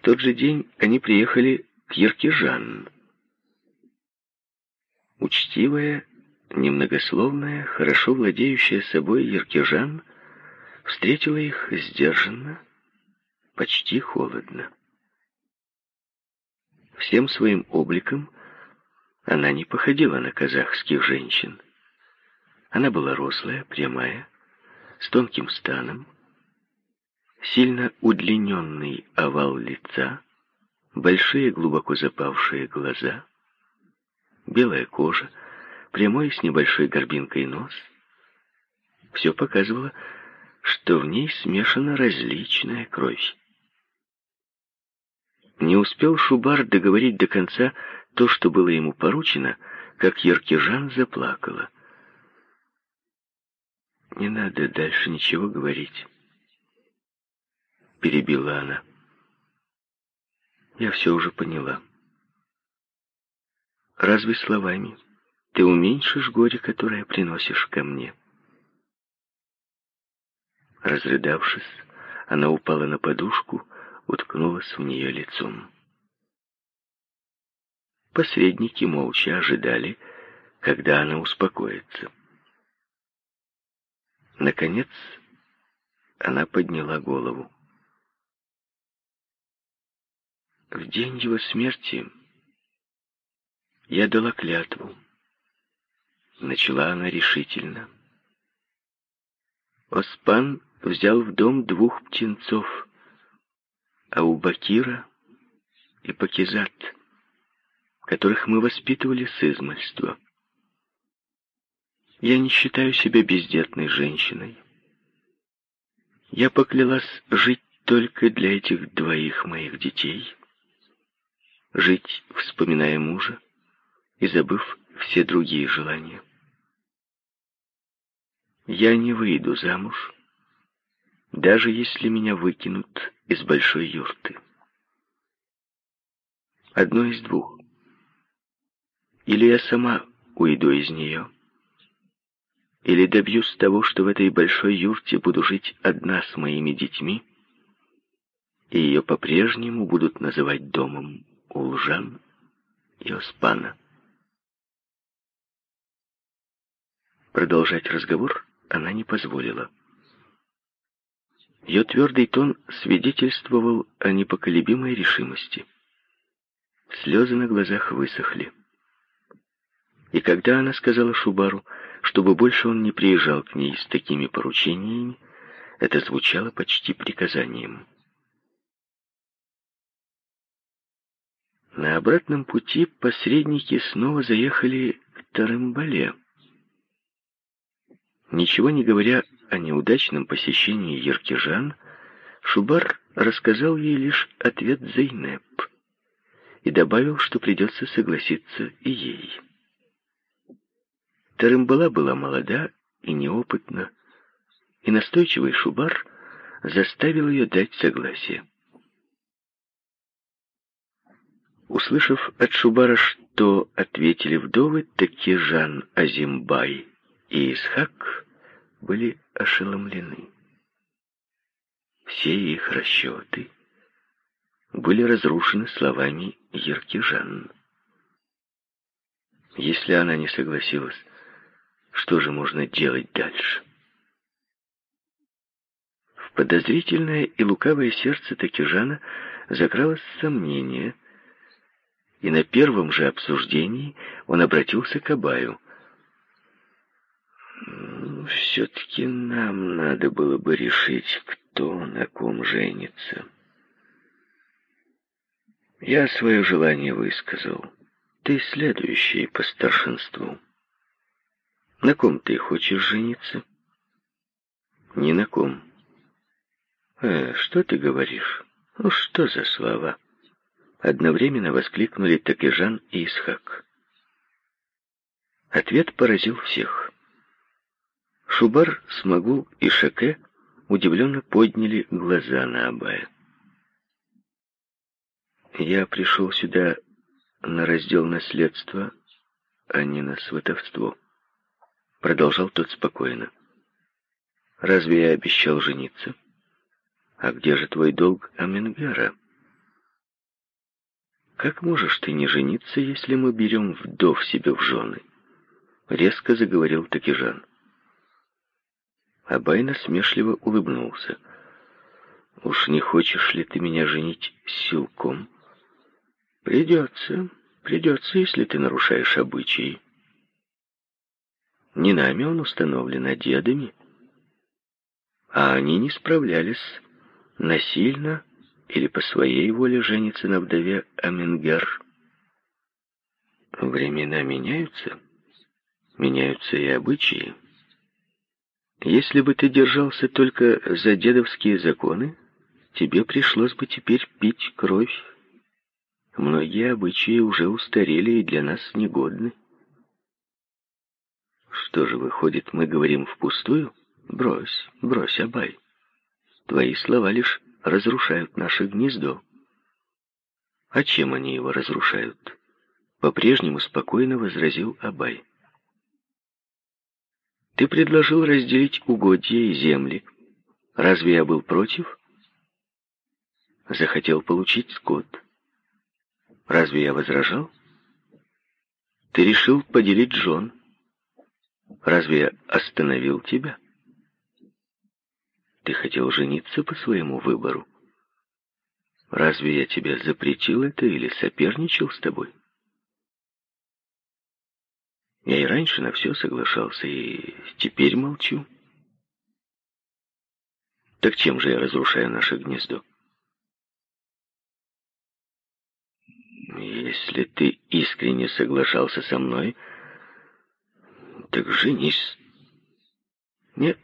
В тот же день они приехали к Еркижан. Учтивая, немногословная, хорошо владеющая собой Еркижан встретила их сдержанно, почти холодно. Всем своим обликом она не походила на казахских женщин. Она была рослая, прямая, с тонким станом, сильно удлиненный овал лица, большие глубоко запавшие глаза, белая кожа, прямой с небольшой горбинкой нос. Все показывало, что в ней смешана различная кровь. Не успел Шубар договорить до конца то, что было ему поручено, как Еркежан заплакала. «Не надо дальше ничего говорить», — перебила она. «Я все уже поняла. Разве словами ты уменьшишь горе, которое приносишь ко мне?» Разрыдавшись, она упала на подушку, уткнулась в нее лицом. Посредники молча ожидали, когда она успокоится. Наконец, она подняла голову. В день его смерти я дала клятву. Начала она решительно. Оспан взял в дом двух птенцов, а у Бакира и Пакизат, которых мы воспитывали с измальства. Я не считаю себя бездетной женщиной. Я поклялась жить только для этих двоих моих детей, жить, вспоминая мужа и забыв все другие желания. Я не выйду замуж, даже если меня выкинут из большой юрты. Одно из двух. Или я сама уйду из нее, или добьюсь того, что в этой большой юрте буду жить одна с моими детьми, и ее по-прежнему будут называть домом Улжан и Оспана. Продолжать разговор она не позволила. Ее твердый тон свидетельствовал о непоколебимой решимости. Слезы на глазах высохли. И когда она сказала Шубару, чтобы больше он не приезжал к ней с такими поручениями, это звучало почти приказанием. На обратном пути посредники снова заехали к Тарымбале. Ничего не говоря о неудачном посещении Еркежан, Шубар рассказал ей лишь ответ Зейнеп и добавил, что придется согласиться и ей. Тарымбала была молода и неопытна, и настойчивый Шубар заставил ее дать согласие. Услышав от Шубара, что ответили вдовы, таки Жан Азимбай и Исхак были ошеломлены. Все их расчеты были разрушены словами Еркижан. Если она не согласилась, что же можно делать дальше? В подозрительное и лукавое сердце Такижана закралось сомнение, и на первом же обсуждении он обратился к Абаю — все-таки нам надо было бы решить, кто на ком женится. Я свое желание высказал. Ты следующий по старшинству. На ком ты хочешь жениться? Ни на ком. Э, что ты говоришь? Ну что за слова? Одновременно воскликнули Такежан и Исхак. Ответ поразил всех. Шубар, Смогул и Шаке удивленно подняли глаза на Абая. «Я пришел сюда на раздел наследства, а не на сватовство», — продолжал тот спокойно. «Разве я обещал жениться? А где же твой долг Аменгара? «Как можешь ты не жениться, если мы берем вдов себе в жены?» Резко заговорил Такижан. Абай насмешливо улыбнулся. «Уж не хочешь ли ты меня женить силком?» «Придется, придется, если ты нарушаешь обычаи». Не нами он установлен, а дедами. А они не справлялись насильно или по своей воле жениться на вдове Амингер. Времена меняются, меняются и обычаи. Если бы ты держался только за дедовские законы, тебе пришлось бы теперь пить кровь. Многие обычаи уже устарели и для нас негодны. Что же, выходит, мы говорим впустую? Брось, брось, Абай. Твои слова лишь разрушают наше гнездо. А чем они его разрушают? По-прежнему спокойно возразил Абай. Ты предложил разделить угодья и земли. Разве я был против? Захотел получить скот. Разве я возражал? Ты решил поделить жен. Разве я остановил тебя? Ты хотел жениться по своему выбору. Разве я тебе запретил это или соперничал с тобой? Я и раньше на все соглашался, и теперь молчу. Так чем же я разрушаю наше гнездо? Если ты искренне соглашался со мной, так женись. Нет,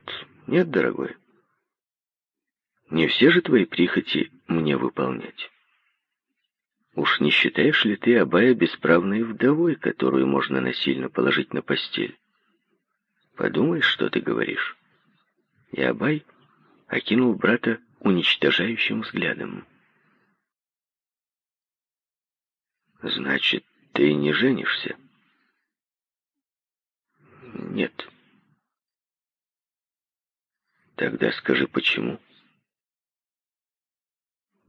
нет, дорогой. Не все же твои прихоти мне выполнять. Уж не считаешь ли ты Абая бесправной вдовой, которую можно насильно положить на постель? Подумай, что ты говоришь. И Абай окинул брата уничтожающим взглядом. Значит, ты не женишься? Нет. Тогда скажи, почему?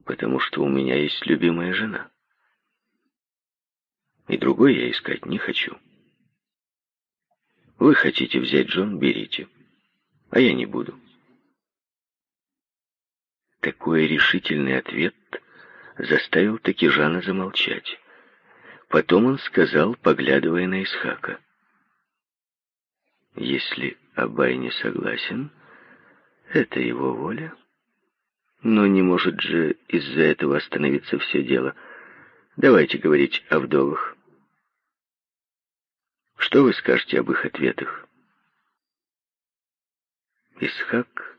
Потому что у меня есть любимая жена. И другой я искать не хочу. Вы хотите взять Джон, берите. А я не буду. Такой решительный ответ заставил таки Жана замолчать. Потом он сказал, поглядывая на Исхака. Если Абай не согласен, это его воля. Но не может же из-за этого остановиться все дело. Давайте говорить о вдовах. Что вы скажете об их ответах? Исхак,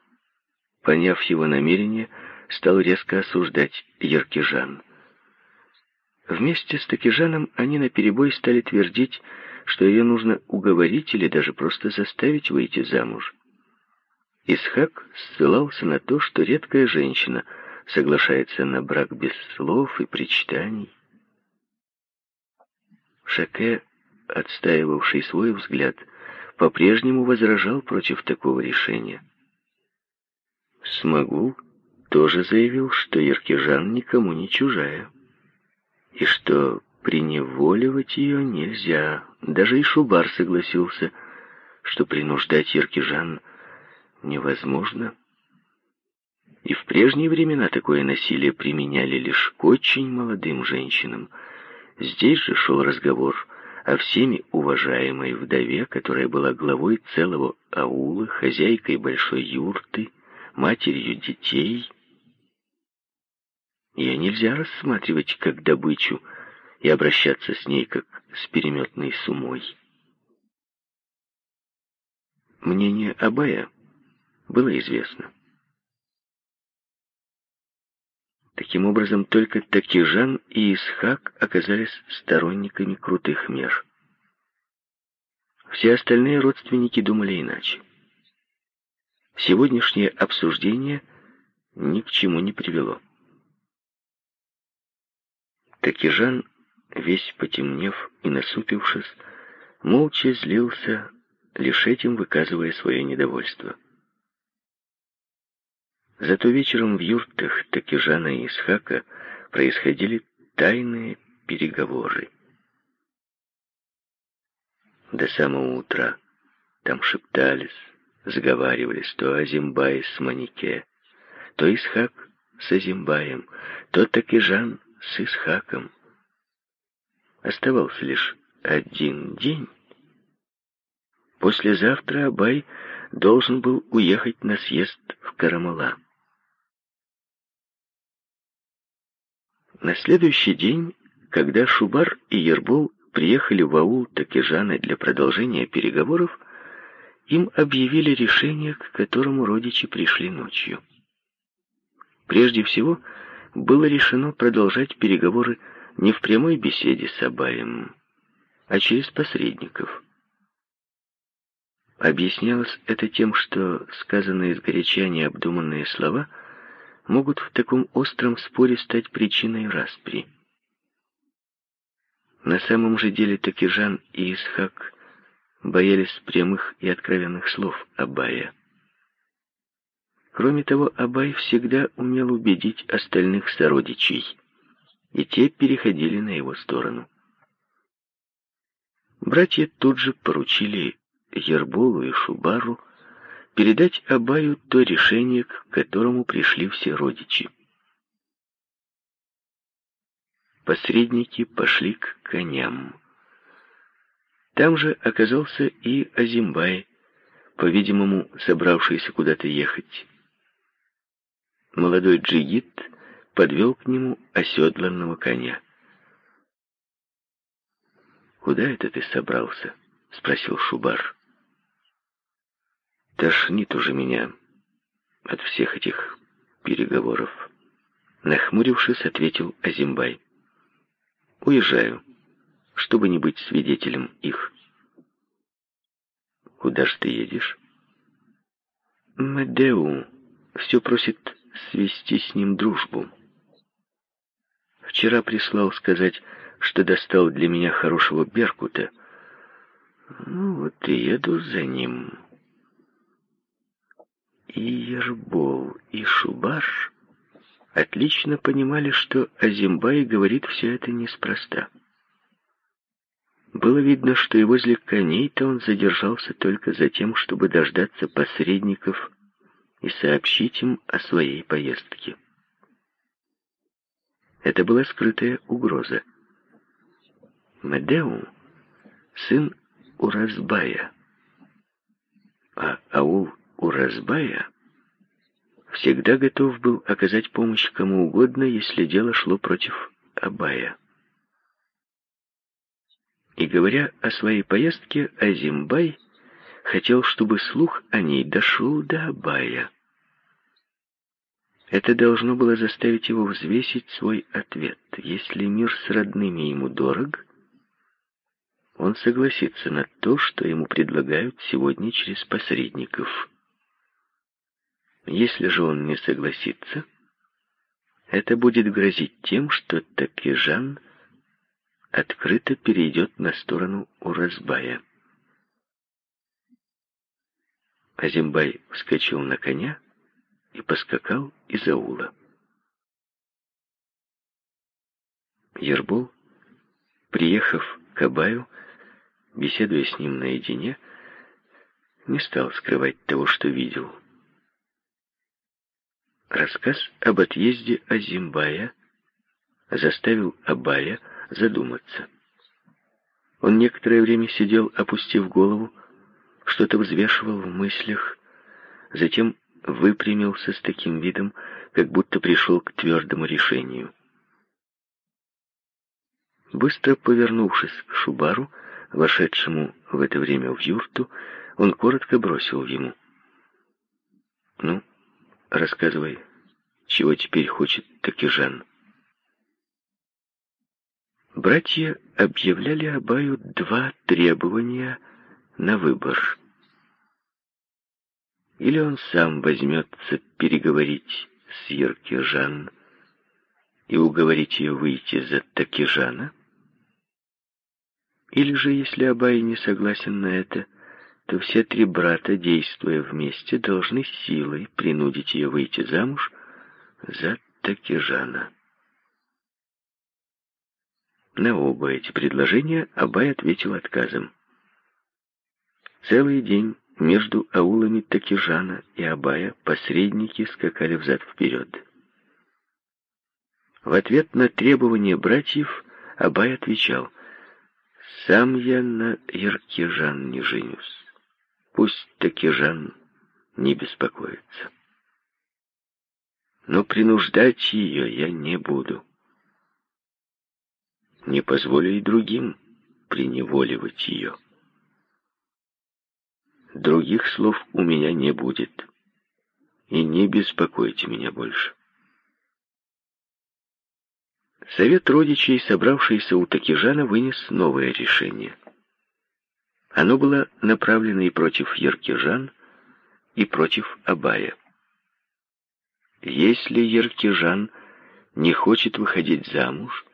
поняв его намерение, стал резко осуждать Яркижан. Вместе с Такижаном они наперебой стали твердить, что ее нужно уговорить или даже просто заставить выйти замуж. Исхак ссылался на то, что редкая женщина соглашается на брак без слов и причитаний. Шаке, отстаивавший свой взгляд, по-прежнему возражал против такого решения. Смогул тоже заявил, что Еркежан никому не чужая, и что Приневоливать ее нельзя. Даже и Шубар согласился, что принуждать Еркижан невозможно. И в прежние времена такое насилие применяли лишь к очень молодым женщинам. Здесь же шел разговор о всеми уважаемой вдове, которая была главой целого аула, хозяйкой большой юрты, матерью детей. Ее нельзя рассматривать как добычу, и обращаться с ней, как с переметной сумой. Мнение Абая было известно. Таким образом, только Такижан и Исхак оказались сторонниками крутых мер. Все остальные родственники думали иначе. Сегодняшнее обсуждение ни к чему не привело. Такижан весь потемнев и насупившись, молча злился, лишь этим выказывая свое недовольство. Зато вечером в юртах Такижана и Исхака происходили тайные переговоры. До самого утра там шептались, заговаривались то Азимбай с Манике, то Исхак с Азимбаем, то Такижан с Исхаком. Оставался лишь один день. Послезавтра Абай должен был уехать на съезд в Карамала. На следующий день, когда Шубар и Ербол приехали в аул Такижана для продолжения переговоров, им объявили решение, к которому родичи пришли ночью. Прежде всего, было решено продолжать переговоры не в прямой беседе с Абаем, а через посредников. Объяснялось это тем, что сказанные сгоряча необдуманные слова могут в таком остром споре стать причиной распри. На самом же деле Такижан и Исхак боялись прямых и откровенных слов Абая. Кроме того, Абай всегда умел убедить остальных сородичей, и те переходили на его сторону. Братья тут же поручили Ерболу и Шубару передать Абаю то решение, к которому пришли все родичи. Посредники пошли к коням. Там же оказался и Азимбай, по-видимому, собравшийся куда-то ехать. Молодой джигит подвел к нему оседланного коня. «Куда это ты собрался?» — спросил Шубар. «Тошнит уже меня от всех этих переговоров», — нахмурившись, ответил Азимбай. «Уезжаю, чтобы не быть свидетелем их». «Куда ж ты едешь?» «Медеу все просит свести с ним дружбу. Вчера прислал сказать, что достал для меня хорошего Беркута. Ну вот и еду за ним. И Ербол, и Шубаш отлично понимали, что Азимбай говорит все это неспроста. Было видно, что и возле коней-то он задержался только за тем, чтобы дождаться посредников и сообщить им о своей поездке. Это была скрытая угроза. Медеу — сын Уразбая, а аул Уразбая всегда готов был оказать помощь кому угодно, если дело шло против Абая. И говоря о своей поездке, Азимбай хотел, чтобы слух о ней дошел до Абая. Это должно было заставить его взвесить свой ответ. Если мир с родными ему дорог, он согласится на то, что ему предлагают сегодня через посредников. Если же он не согласится, это будет грозить тем, что Такижан открыто перейдет на сторону Уразбая. Азимбай вскочил на коня и поскакал из аула. Ербол, приехав к Абаю, беседуя с ним наедине, не стал скрывать того, что видел. Рассказ об отъезде Азимбая заставил Абая задуматься. Он некоторое время сидел, опустив голову, что-то взвешивал в мыслях, затем выпрямился с таким видом, как будто пришел к твердому решению. Быстро повернувшись к Шубару, вошедшему в это время в юрту, он коротко бросил ему. «Ну, рассказывай, чего теперь хочет Такижан?» Братья объявляли Абаю два требования на выбор. Или он сам возьмется переговорить с Еркежан и уговорить ее выйти за Такижана, или же, если Абай не согласен на это, то все три брата, действуя вместе, должны силой принудить ее выйти замуж за Такижана. На оба эти предложения Абай ответил отказом. Целый день между аулами Такижана и Абая посредники скакали взад-вперед. В ответ на требования братьев Абай отвечал, «Сам я на Яркижан не женюсь. Пусть Такижан не беспокоится. Но принуждать ее я не буду. Не позволю и другим приневоливать ее». Других слов у меня не будет. И не беспокойте меня больше. Совет родичей, собравшийся у Такижана, вынес новое решение. Оно было направлено и против Яркижан, и против Абая. Если Яркижан не хочет выходить замуж,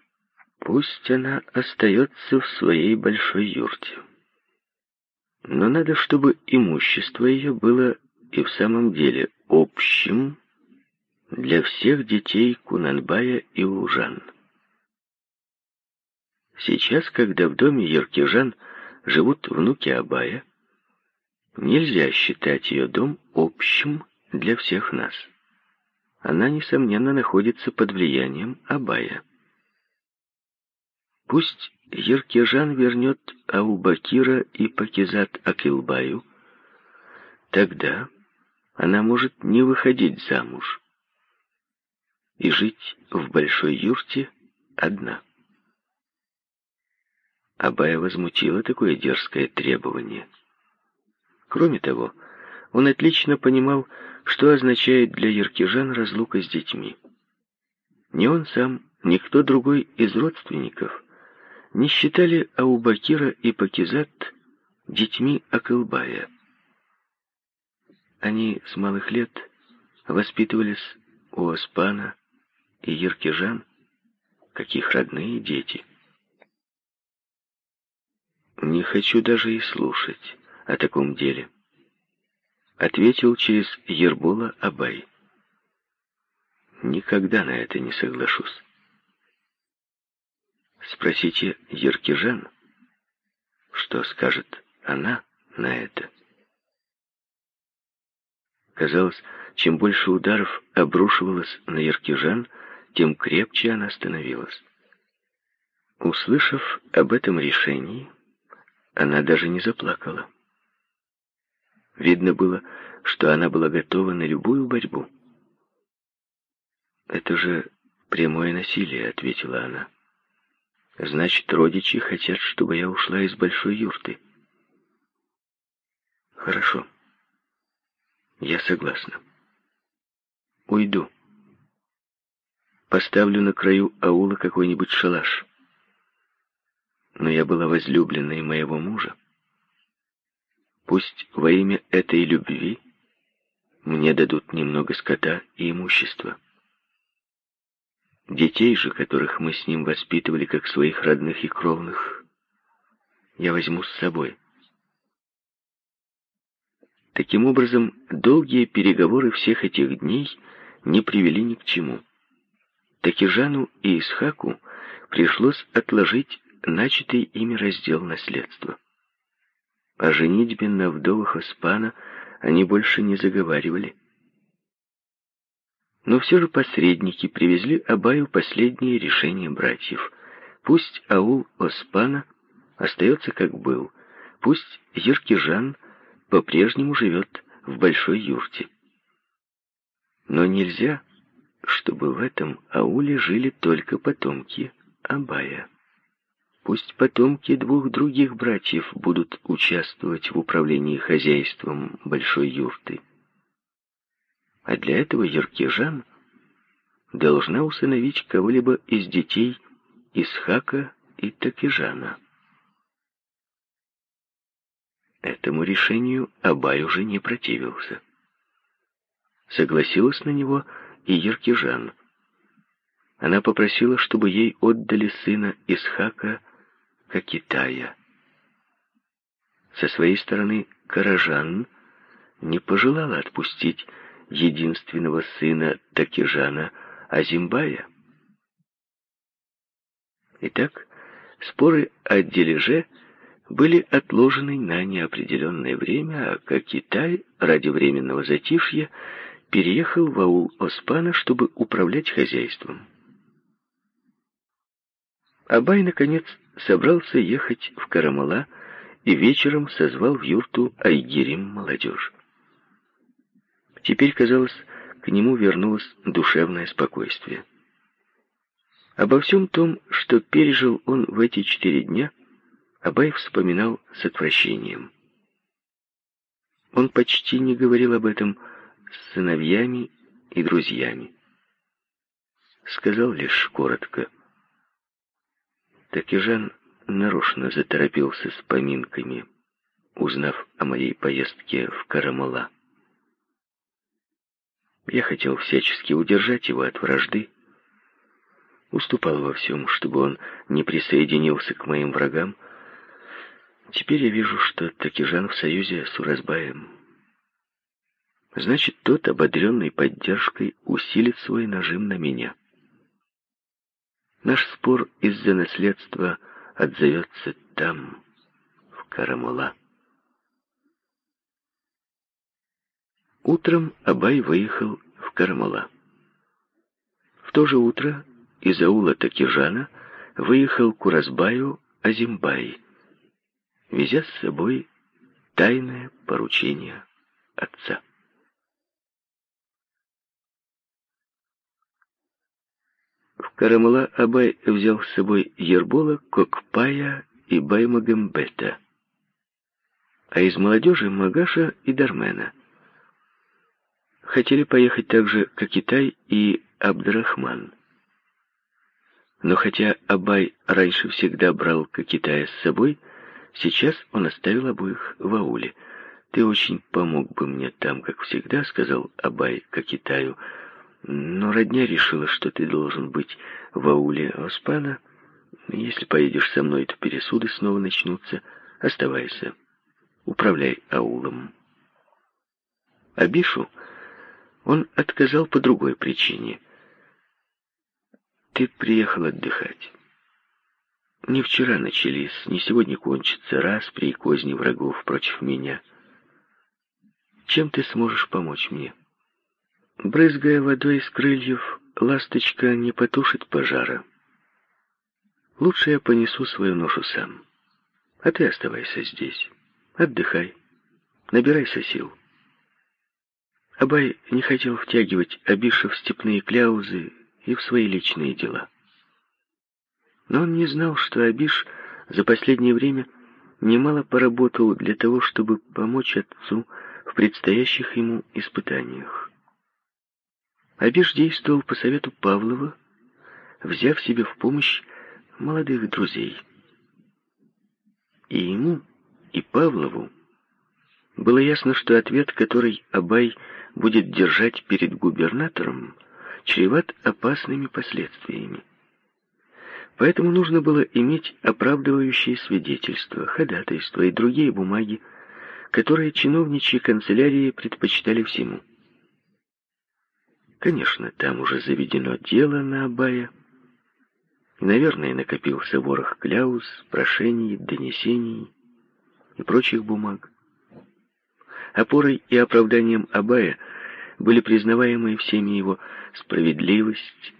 пусть она остается в своей большой юрте. Но надо, чтобы имущество ее было и в самом деле общим для всех детей Кунанбая и Лужан. Сейчас, когда в доме Еркижан живут внуки Абая, нельзя считать ее дом общим для всех нас. Она, несомненно, находится под влиянием Абая. Пусть Еркежан вернет Аубакира и Пакизат Акилбаю, тогда она может не выходить замуж и жить в большой юрте одна. Абая возмутило такое дерзкое требование. Кроме того, он отлично понимал, что означает для Еркежан разлука с детьми. Ни он сам, ни кто другой из родственников не считали Аубакира и Пакизат детьми Акылбая. Они с малых лет воспитывались у Оспана и Еркежан, как их родные дети. «Не хочу даже и слушать о таком деле», — ответил через Ербола Абай. «Никогда на это не соглашусь». Спросите Еркижан, что скажет она на это. Казалось, чем больше ударов обрушивалось на Еркижан, тем крепче она становилась. Услышав об этом решении, она даже не заплакала. Видно было, что она была готова на любую борьбу. «Это же прямое насилие», — ответила она. Значит, родичи хотят, чтобы я ушла из большой юрты. Хорошо. Я согласна. Уйду. Поставлю на краю аула какой-нибудь шалаш. Но я была возлюбленной моего мужа. Пусть во имя этой любви мне дадут немного скота и имущества. Детей же, которых мы с ним воспитывали как своих родных и кровных, я возьму с собой. Таким образом, долгие переговоры всех этих дней не привели ни к чему. Такижану и Исхаку пришлось отложить начатый ими раздел наследства. О женитьбе на вдовах Оспана они больше не заговаривали. Но все же посредники привезли Абаю последнее решение братьев. Пусть аул Оспана остается как был, пусть Еркижан по-прежнему живет в большой юрте. Но нельзя, чтобы в этом ауле жили только потомки Абая. Пусть потомки двух других братьев будут участвовать в управлении хозяйством большой юрты. А для этого Еркежан должна усыновить кого-либо из детей Исхака и Такижана. Этому решению Абай уже не противился. Согласилась на него и Еркежан. Она попросила, чтобы ей отдали сына Исхака Китая. Со своей стороны Каражан не пожелала отпустить единственного сына Такижана Азимбая. Итак, Споры о дележе были отложены на неопределенное время, а как Китай ради временного затишья переехал в аул Оспана, чтобы управлять хозяйством. Абай, наконец, собрался ехать в Карамала и вечером созвал в юрту Айгирим молодежь. Теперь, казалось, к нему вернулось душевное спокойствие. Обо всем том, что пережил он в эти четыре дня, Абай вспоминал с отвращением. Он почти не говорил об этом с сыновьями и друзьями. Сказал лишь коротко. Так и Жан нарочно заторопился с поминками, узнав о моей поездке в Карамала. Я хотел всячески удержать его от вражды, уступал во всем, чтобы он не присоединился к моим врагам. Теперь я вижу, что Такижан в союзе с Уразбаем. Значит, тот, ободренный поддержкой, усилит свой нажим на меня. Наш спор из-за наследства отзовется там, в Карамула. Утром Абай выехал в Карамула. В то же утро из аула Такижана выехал к Уразбаю Азимбай, везя с собой тайное поручение отца. Карамала Абай взял с собой Ербола, Кокпая и Баймагамбета, а из молодежи Магаша и Дармена. Хотели поехать также Кокитай и Абдрахман. Но хотя Абай раньше всегда брал Кокитая с собой, сейчас он оставил обоих в ауле. «Ты очень помог бы мне там, как всегда», — сказал Абай Кокитаю, — но родня решила, что ты должен быть в ауле Оспана. Если поедешь со мной, то пересуды снова начнутся. Оставайся. Управляй аулом. Абишу он отказал по другой причине. Ты приехал отдыхать. Не вчера начались, не сегодня кончится распри и козни врагов против меня. Чем ты сможешь помочь мне?» Брызгая водой из крыльев, ласточка не потушит пожара. Лучше я понесу свою ношу сам. А ты оставайся здесь. Отдыхай. Набирайся сил. Абай не хотел втягивать Абиша в степные кляузы и в свои личные дела. Но он не знал, что Абиш за последнее время немало поработал для того, чтобы помочь отцу в предстоящих ему испытаниях. Абиш действовал по совету Павлова, взяв себе в помощь молодых друзей. И ему, и Павлову было ясно, что ответ, который Абай будет держать перед губернатором, чреват опасными последствиями. Поэтому нужно было иметь оправдывающие свидетельства, ходатайства и другие бумаги, которые чиновничьи канцелярии предпочитали всему. Конечно, там уже заведено дело на Абая. И, наверное, накопился ворох кляуз, прошений, донесений и прочих бумаг. Опорой и оправданием Абая были признаваемые всеми его справедливость,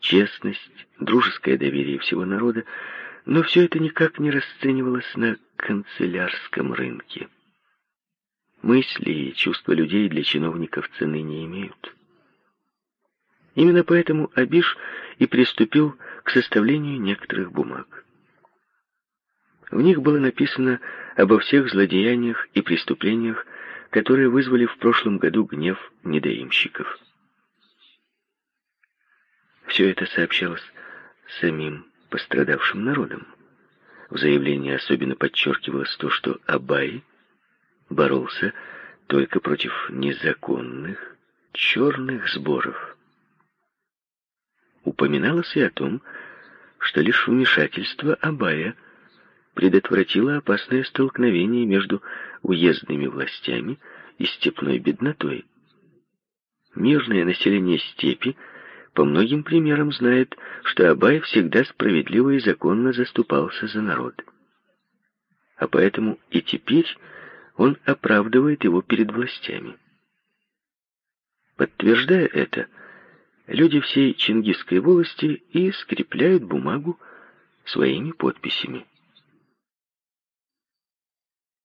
честность, дружеское доверие всего народа, но все это никак не расценивалось на канцелярском рынке. Мысли и чувства людей для чиновников цены не имеют. Именно поэтому Абиш и приступил к составлению некоторых бумаг. В них было написано обо всех злодеяниях и преступлениях, которые вызвали в прошлом году гнев недоимщиков. Все это сообщалось самим пострадавшим народам. В заявлении особенно подчеркивалось то, что Абай боролся только против незаконных черных сборов упоминалось и о том, что лишь вмешательство Абая предотвратило опасное столкновение между уездными властями и степной беднотой. Мирное население степи по многим примерам знает, что Абай всегда справедливо и законно заступался за народ. А поэтому и теперь он оправдывает его перед властями. Подтверждая это, люди всей Чингисской волости и скрепляют бумагу своими подписями.